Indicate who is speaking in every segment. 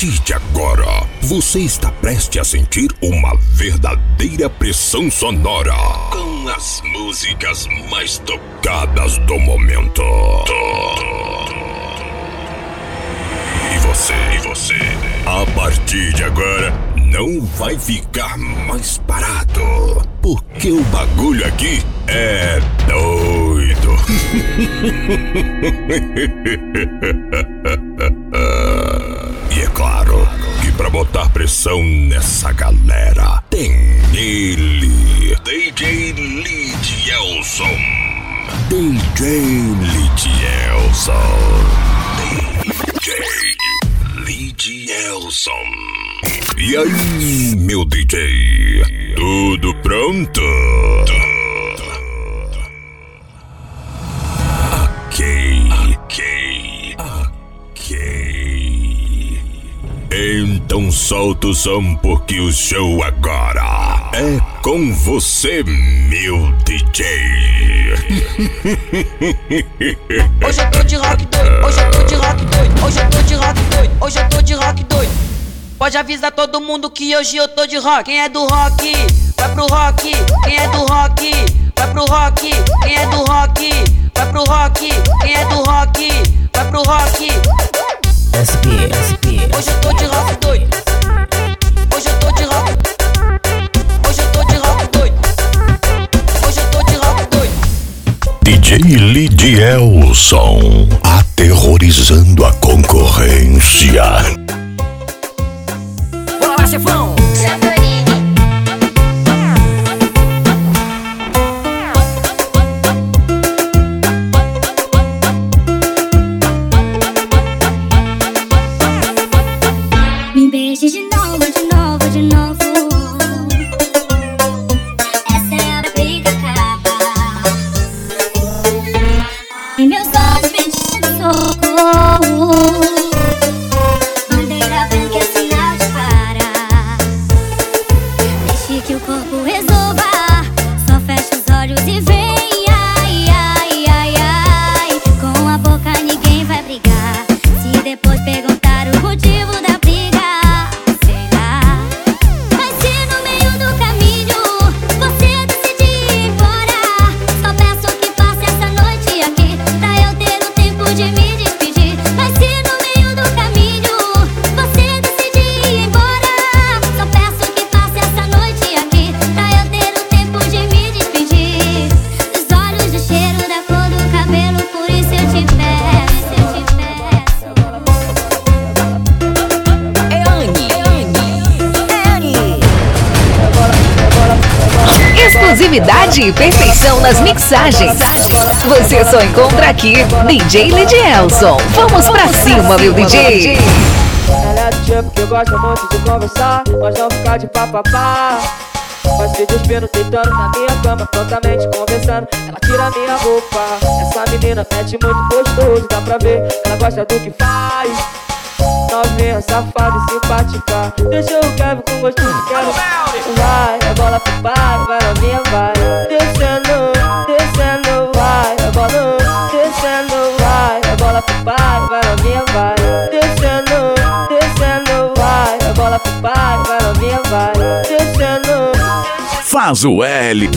Speaker 1: partir de agora, você está prestes a sentir uma verdadeira pressão sonora com as músicas mais tocadas do momento. E você, e você, a partir de agora, não vai ficar mais parado, porque o bagulho aqui é doido. botar pressão nessa galera, tem ele, DJ Lidielson. DJ Lidielson. DJ Lidielson. E aí, meu DJ? Tudo pronto? Ok, Então solta o som porque o show agora é com você, meu DJ.
Speaker 2: Hoje eu tô de rock doido, hoje eu tô de rock doido, hoje eu tô de rock doido, hoje eu tô de rock doido. Pode avisar todo mundo que hoje eu tô de rock. Quem é do rock, vai pro rock. Quem é do rock, vai pro rock. Quem é do rock, vai pro rock. Quem é do rock, vai pro rock.
Speaker 3: SP, SP.
Speaker 2: Hoje eu tô de rock doido. Hoje eu tô de rock. Hoje eu tô de rock doido. Hoje eu tô de rock doido.
Speaker 1: DJ Lidielson, aterrorizando a concorrência.
Speaker 3: Bora lá, chefão.
Speaker 4: Fecha os
Speaker 3: perfeição nas mixagens. Você só encontra aqui DJ Lidielson. Vamos pra cima, meu DJ.
Speaker 5: Ela é do tipo que gosta muito de conversar, mas não ficar de papapá. Faz vídeos pino deitando na minha cama, prontamente conversando. Ela tira minha roupa. Essa menina mete muito gostoso, dá pra ver. Ela gosta do que faz. Novinha, safada e simpática. Deixa eu quero com gostinho, quero. Vai, é bola pro pai, vai na minha, vai. Descendo, descendo, vai, é bola. Descendo, vai, é bola pro pai, vai na minha, vai. Descendo, descendo, vai, é bola pro pai, vai na minha, vai. Descendo.
Speaker 1: Faz o L.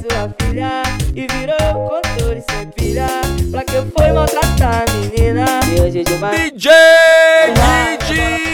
Speaker 5: Sua filha E virou controle sem pilha Pra que eu fui maltratar a menina? E hoje de uma
Speaker 6: DJ Lidielson.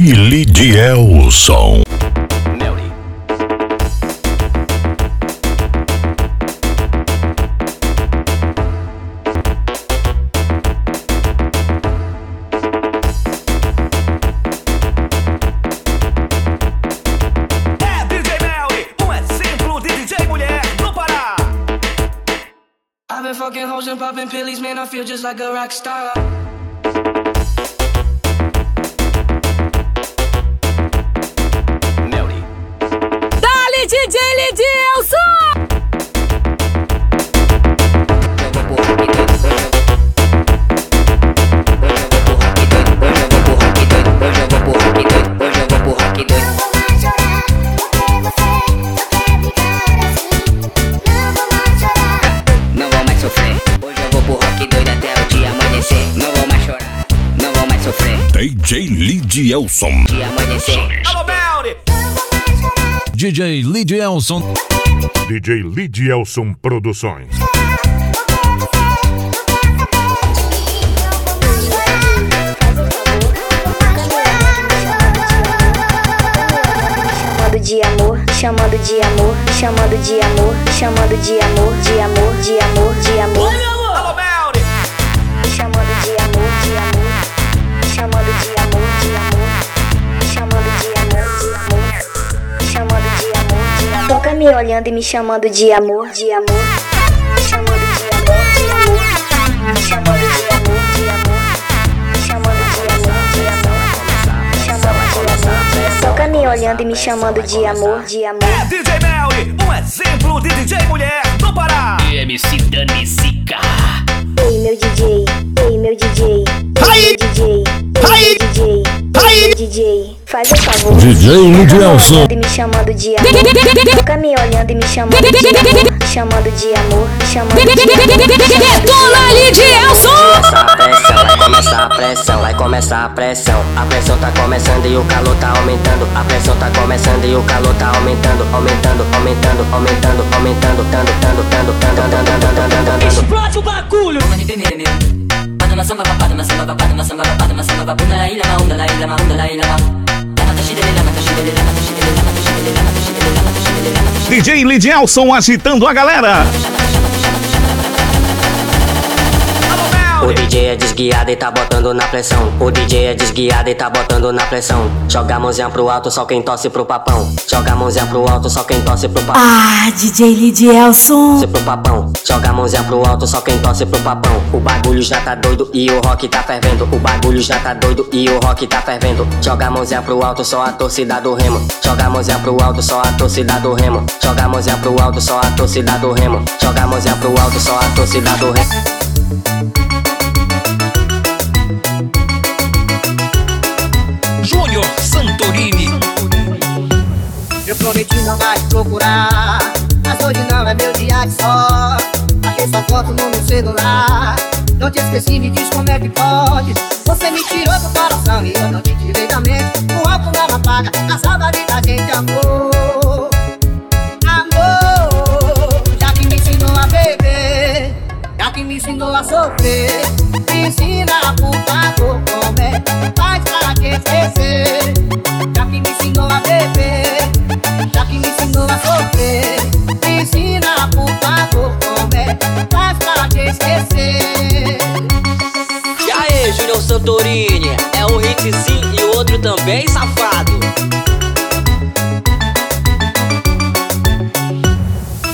Speaker 6: Billy Dielson. Fucking hoes and popping pillies, man. I feel just like a rock star.
Speaker 3: DJ
Speaker 1: Lidielson.
Speaker 7: Amanhecer.
Speaker 8: DJ Lidielson.
Speaker 9: DJ Lidielson Produções.
Speaker 4: Chamando de amor, chamando de amor, chamando de amor, chamando de amor, de amor, de amor, de amor. Me olhando e me chamando de amor, de amor, chamando de amor, de amor, chamando de amor, de amor, chamando de amor, de amor, chamando de amor. Toca me olhando e me chamando de amor, de amor.
Speaker 10: DJ Melly, um exemplo de DJ mulher do Pará.
Speaker 7: MC Dani Zica.
Speaker 4: Ei, meu DJ, ei, meu DJ, ei,
Speaker 10: Aí!
Speaker 4: meu DJ, ei,
Speaker 10: Aí!
Speaker 4: meu DJ,
Speaker 10: Aí!
Speaker 4: meu DJ, Faz o favor.
Speaker 8: DJ
Speaker 4: Ludielson. Me chamando de amor. Fica me olhando e me chamando de amor. Chamando de amor. Chamando de amor.
Speaker 3: Detona Lidielson!
Speaker 7: Vai começar a pressão, vai começar a pressão. A pressão tá começando e o calor tá aumentando. A pressão tá começando e o calor tá aumentando. Aumentando, aumentando, aumentando, aumentando. Tando, tando, tando, tando, tando, tando, tando.
Speaker 6: Explode o bagulho!
Speaker 2: Samba né? babado, na samba babado, na samba babado, na samba babado, na samba babado, na ilha, na onda, na ilha, na onda, na ilha, na onda.
Speaker 10: DJ Lidielson agitando a galera.
Speaker 7: O DJ é desguiado e tá botando na pressão. O DJ é desguiado e tá botando na pressão. Joga a mãozinha pro alto, só quem torce pro papão. Joga a mãozinha pro alto, só quem torce pro papão.
Speaker 3: Ah, DJ Lidielson!
Speaker 7: Torce pro papão, joga a mãozinha pro alto, só quem torce pro papão. O bagulho já tá doido e o rock tá fervendo. O bagulho já tá doido e o rock tá fervendo. Joga a mãozinha pro alto, só a torcida do remo. Joga a mãozinha pro alto, só a torcida do remo. Joga a mãozinha pro alto, só a torcida do remo. Joga a mãozinha pro alto, só a torcida do remo.
Speaker 11: Não mais procurar. Mas hoje não é meu dia de só Achei sua foto no meu celular. Não te esqueci, me diz como é que pode. Você me tirou do coração e eu não te tirei da mente. O álcool não apaga a saudade da gente, amor. Amor Já que me ensinou a beber Já que me ensinou a sofrer Me ensina, por favor, como é que faz pra te esquecer? Já que me ensinou a beber que me ensinou a sofrer Me ensina, por favor, como é Faz pra te esquecer?
Speaker 2: E aí, Júnior Santorini, é um hit sim e o outro também, safado.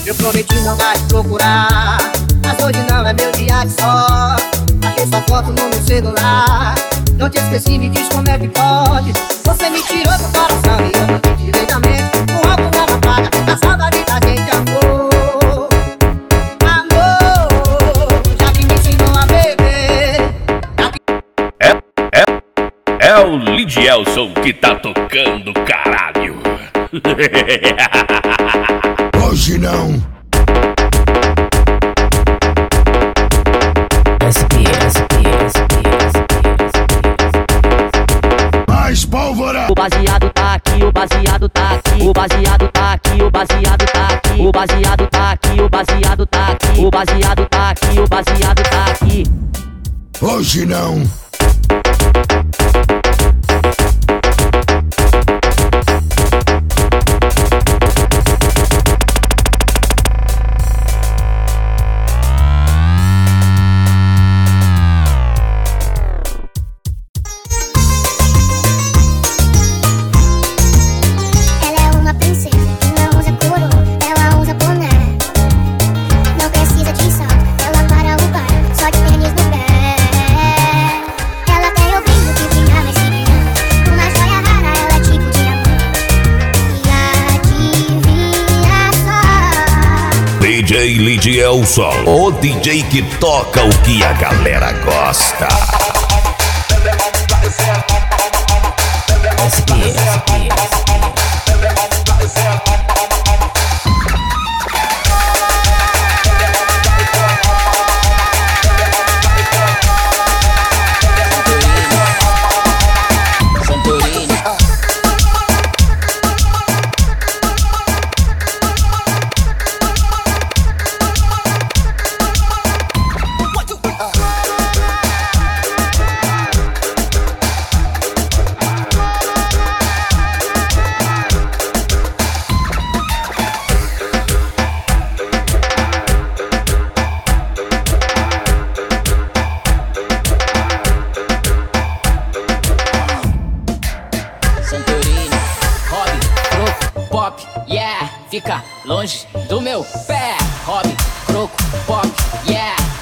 Speaker 11: Eu prometi não mais procurar Mas hoje não é meu dia de só Achei sua foto no meu celular. Não te esqueci, me diz como é que pode. Você me tirou do coração e eu não
Speaker 1: É o Lidielson que tá tocando, caralho.
Speaker 8: Hoje não. Mais pólvora.
Speaker 2: O baseado tá aqui, o baseado tá aqui, o baseado baseado tá aqui, o baseado tá aqui, o baseado tá aqui, o baseado tá aqui.
Speaker 8: Hoje não.
Speaker 1: DJ que toca o que a galera gosta.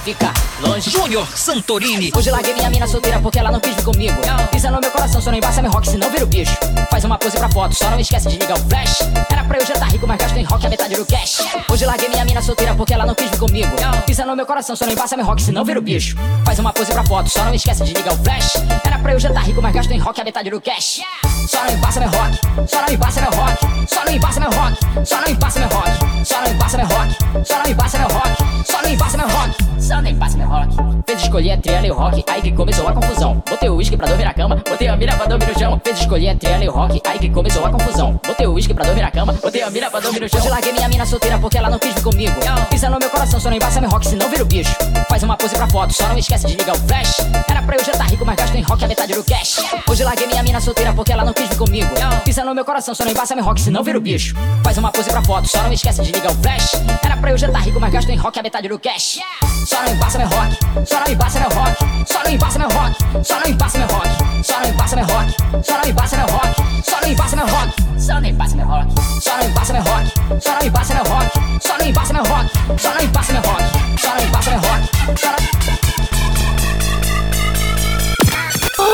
Speaker 12: Yeah, fica longe. Júnior Santorini. Hoje larguei minha mina solteira porque ela não quis vir comigo. Pisa no meu coração, só não embaça meu rock, senão vira o bicho. Faz uma pose pra foto, só não esquece de ligar o flash. Era pra eu já tá rico, mas gasto em rock a metade do cash. Hoje larguei minha mina solteira porque ela não quis vir comigo. Pisa no meu coração, só não embaça meu rock, senão vira o bicho. Faz uma pose pra foto, só não esquece de ligar o flash. Era pra eu já tá rico, mas gasto em rock a metade do cash. Só não embaça meu rock, só não embaça meu rock, só não embaça meu rock, só não embaça meu rock, só não embaça meu rock, só não embaça meu rock, só não embaça meu rock, só não embaça meu rock. Fez escolher entre ela e o rock, aí que começou a confusão. Botei o uísque pra dormir na cama, botei a mira pra dormir no chão. Fez escolher entre ela e o rock, aí que começou a confusão. Botei o uísque pra dormir na cama, botei a mira pra dormir no chão. Hoje larguei minha mina solteira porque ela não quis vir comigo. Pisa no meu coração, só não embaça meu rock, senão vira o bicho. Faz uma pose pra foto, só não esquece de ligar o flash. Era pra eu rico, mas gasto em rock a metade do cash. Hoje larguei minha mina solteira porque ela não quis vir comigo. Pisa no meu coração, só não embaça meu rock, senão vira o bicho. Faz uma pose pra foto, só não esquece de ligar o flash. Era pra eu já tá rico, mas gasto em rock a metade do cash. Só não embaça meu rock, só não embaça meu rock, só não embaça meu rock, só não embaça meu rock, só não embaça meu rock, só não embaça meu rock, só não embaça meu rock, só não embaça meu rock, só não embaça meu rock, só não embaça meu rock, só não embaça meu rock, só não embaça meu rock, só não embaça meu rock, só não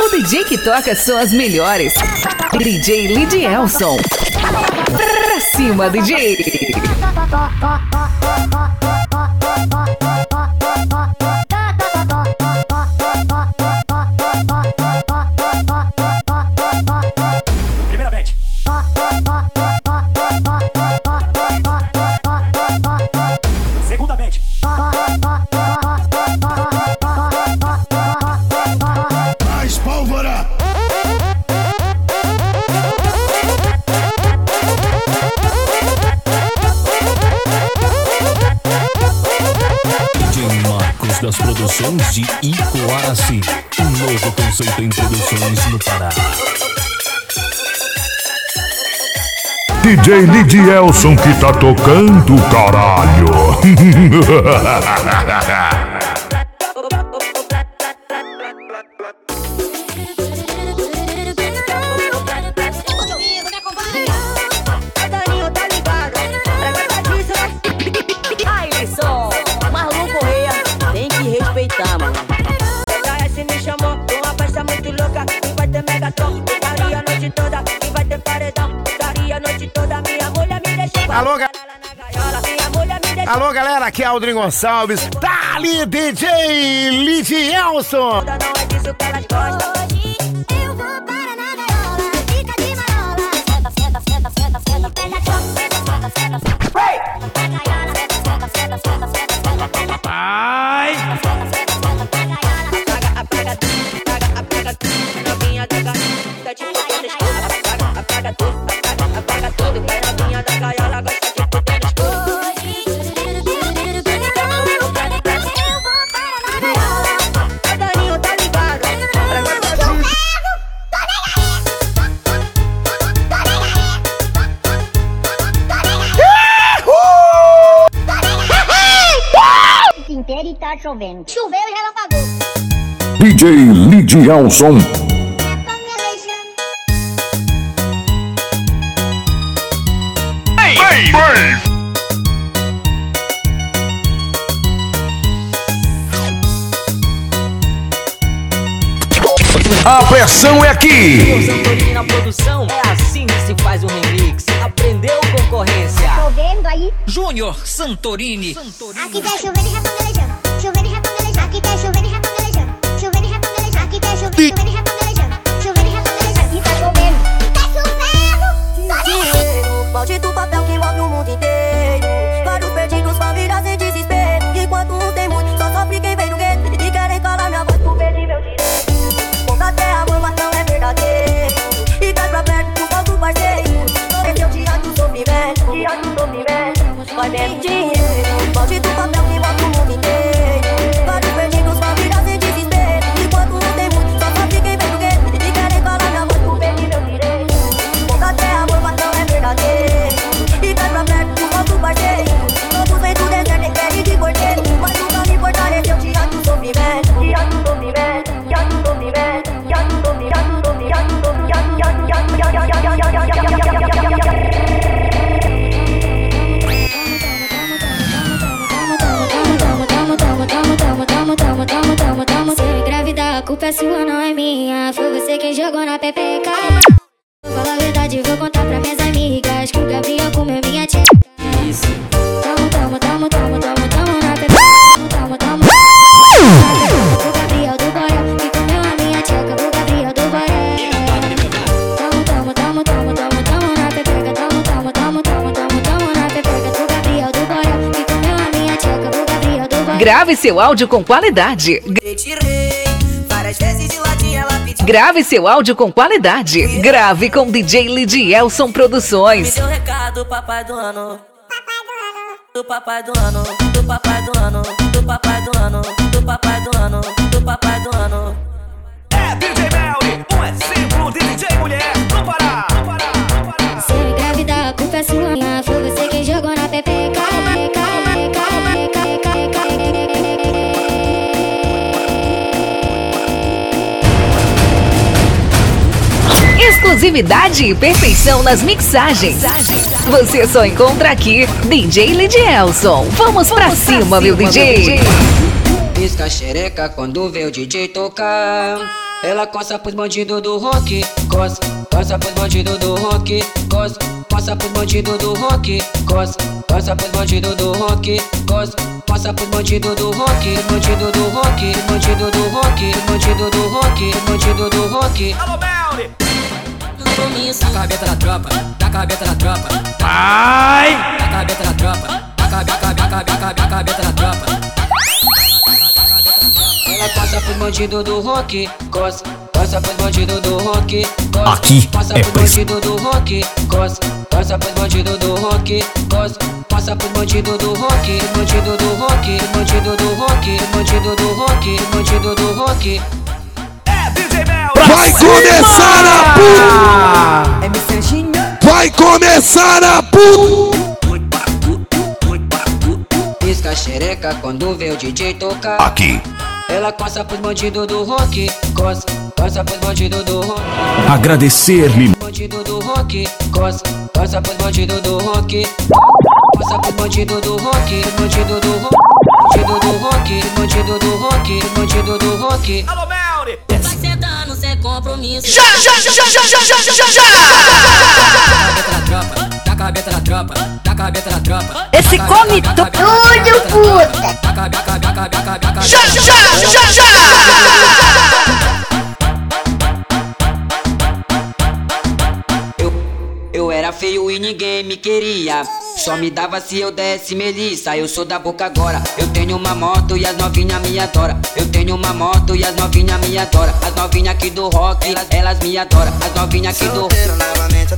Speaker 3: O DJ que toca são as melhores. DJ Lidielson. Pra cima,
Speaker 13: DJ.
Speaker 9: DJ Lidielson que tá tocando, caralho.
Speaker 14: Alô, ga-
Speaker 2: Minha mulher me deixou
Speaker 14: Alô, galera, aqui é Aldrin Gonçalves. Tá ali, DJ Lidielson.
Speaker 2: Não é disso que elas gostam
Speaker 4: chovendo. Choveu e relapagou.
Speaker 1: DJ Lidielson.
Speaker 14: A pressão é aqui.
Speaker 2: Santorini na produção É assim que se faz um remix Aprendeu concorrência
Speaker 4: Tô vendo aí.
Speaker 12: Júnior Santorini.
Speaker 15: Aqui tá chovendo e
Speaker 9: Show when
Speaker 16: you have a pleasure. Show when you have a pleasure. Show when you have a pleasure.
Speaker 3: Grave seu áudio com qualidade. Grave seu áudio com qualidade. Grave com DJ Lidielson Produções. Exclusividade e perfeição nas mixagens. Você só encontra aqui DJ Lidielson. Vamos pra cima, meu DJ.
Speaker 11: Pisca a xereca quando vê o DJ tocar. Ela coça pros bandidos do rock, coça, coça pros bandidos do rock, coça, coça pros bandidos do rock, coça, coça pros bandidos do rock, coça, coça pros bandidos do rock, bandido do rock, bandido do rock, bandido do rock, bandido do rock.
Speaker 10: Toninho, saca
Speaker 12: a rabeta da tropa, taca a rabeta da tropa.
Speaker 17: Ai!
Speaker 12: Taca a rabeta da tropa, taca a cabeça, da cabeça da tropa.
Speaker 11: Ela passa pro bandido do rock, cos. Passa pro bandido do rock, cos.
Speaker 18: Aqui
Speaker 11: passa
Speaker 18: é
Speaker 11: pro bandido do rock, cos. Passa pro bandido do rock, cos. Passa pro bandido do rock, bandido do rock, bandido do rock, bandido do rock, bandido do rock.
Speaker 8: Vai começar a puta! Vai começar a puta!
Speaker 11: Pisca a xereca quando vê o DJ tocar.
Speaker 8: Aqui.
Speaker 11: Ela coça pros bandidos do rock, coça, coça pros bandidos do rock.
Speaker 18: Agradecer-lhe.
Speaker 11: Bandido do rock, coça, coça pros bandidos do rock. Coça pros bandidos do rock, bandido do rock. Bandido do rock, bandido do rock, bandido do rock.
Speaker 10: Alô,
Speaker 9: compromisso.
Speaker 10: Já, já, já, já, já, já, já, já, já!
Speaker 12: Tropa, tá cabeça na tropa, tá cabeça na tropa.
Speaker 15: Esse come tudo, puta.
Speaker 12: Tá cabeça, cabeça, cabeça, cabeça.
Speaker 10: Já, já, já, já!
Speaker 11: Eu era feio e ninguém me queria. Só me dava se eu desse melissa. Eu sou da boca agora. Eu tenho uma moto e as novinha me adora. Eu tenho uma moto e as novinha me adora. As novinha aqui do rock, elas, elas me adoram. As novinha aqui do
Speaker 9: Solteiro novamente.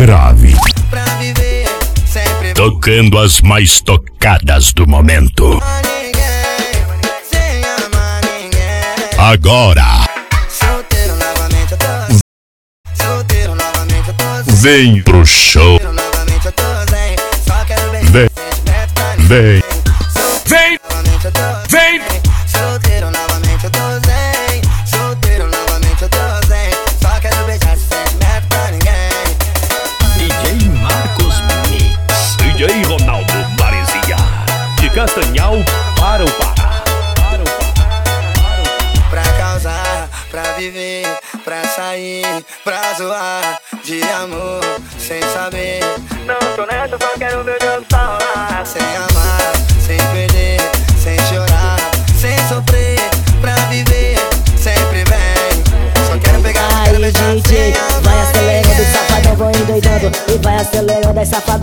Speaker 19: grave.
Speaker 1: Tocando as mais tocadas do momento. Agora. Vem pro show. Vem.
Speaker 9: Vem.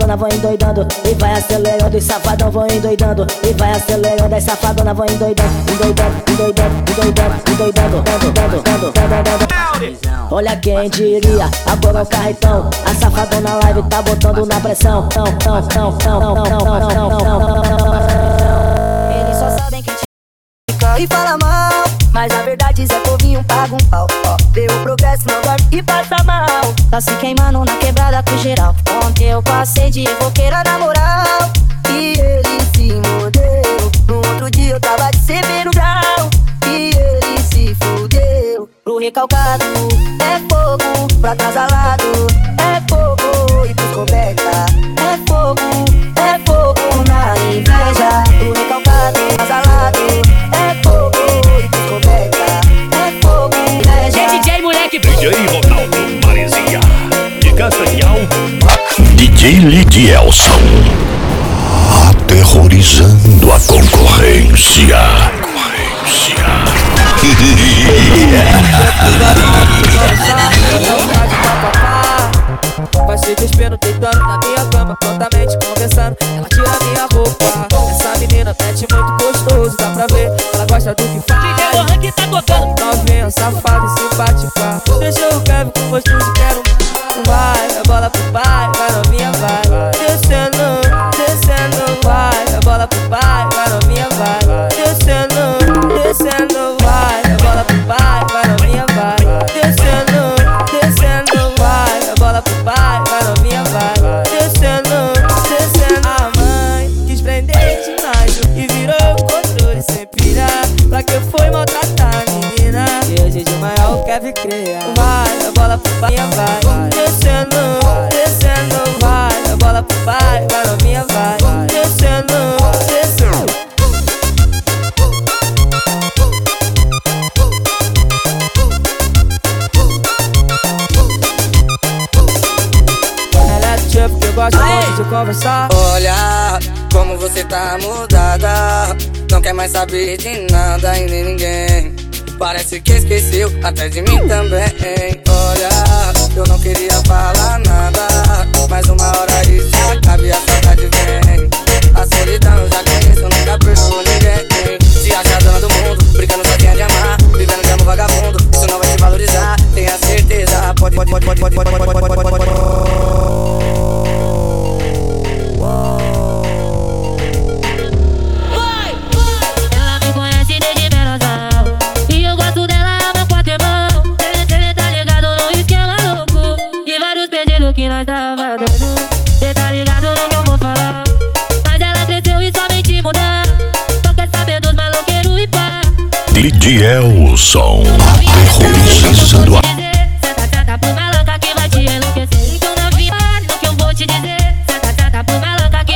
Speaker 20: Safadona vão endoidando E vai acelerando, os safadão vão endoidando E vai acelerando, as safadona vão endoidando Endoidando, endoidando, endoidando, endoidando dando, dando, dando, dando, dando. Olha quem diria, agora é o carretão A safadona live tá botando na pressão Tão, tão, tão, tão, tão, tão, tão, tão, tão.
Speaker 16: Eles só sabem que te fica e fala mal Mas a verdade é que ovinho paga um pau Ó, Vê o progresso, não dorme e passa mal. Tá se queimando na quebrada com geral. Ontem eu passei de roqueira na moral. E ele se mordeu. No outro dia eu tava de no grau. E ele se fudeu. Pro recalcado é fogo. Pro atrasalado é fogo. E pros coberta é fogo. É fogo na inveja. Pro recalcado, atrasalado
Speaker 12: DJ
Speaker 9: Ronaldo Marizia. De Castanhal. DJ Lidielson. Aterrorizando a concorrência.
Speaker 5: Vai se despindo, deitando na minha cama Prontamente conversando, ela tira minha roupa Essa menina mete muito gostoso, dá pra ver gosta do que faz. DJ Lohan que tá tocando. Novinha, safada e simpática Deixa o Kevin com gosto de quero. Vai, a bola pro pai, vai quer criar. Vai, a bola pro pai, vai. Descendo, descendo, vai. A bola pro pai, vai. Vai Descendo, descendo. Ela é do tipo que eu gosto muito de conversar.
Speaker 21: Olha como você tá mudada. Não quer mais saber de nada e nem ninguém Parece que esqueceu até de mim também. Olha, eu não queria falar nada Mas uma hora isso acaba e a saudade vem. A solidão já conheço, nunca perdoou ninguém. Se acha dona do mundo, brincando só quem é de amar. Vivendo de amor vagabundo, isso não vai te valorizar. Tenha certeza, pode, pode, pode, pode, pode, pode, pode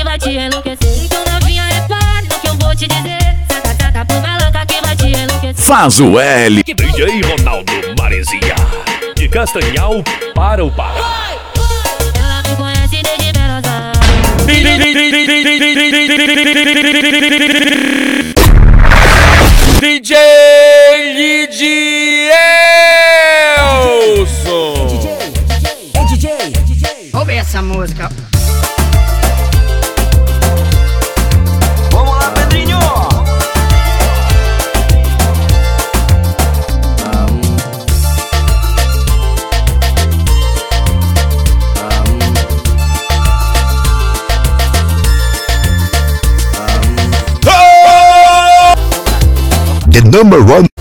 Speaker 22: vai te enlouquecer
Speaker 9: Faz o L. DJ Ronaldo Marizia. De Castanhal para o Pará. Number one.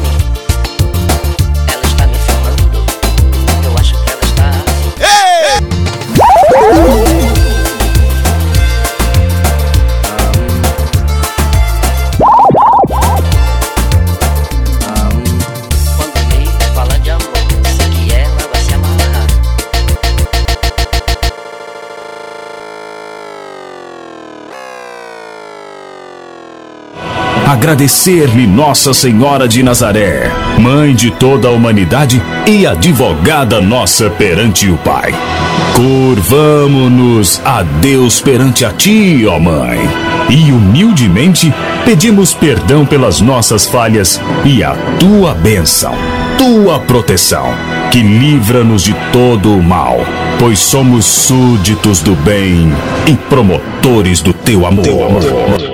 Speaker 18: Agradecer-lhe Nossa Senhora de Nazaré, Mãe de toda a humanidade e advogada nossa perante o Pai. Curvamo-nos a Deus perante a Ti, ó Mãe, e humildemente pedimos perdão pelas nossas falhas e a Tua bênção, Tua proteção, que livra-nos de todo o mal, pois somos súditos do bem e promotores do Teu amor.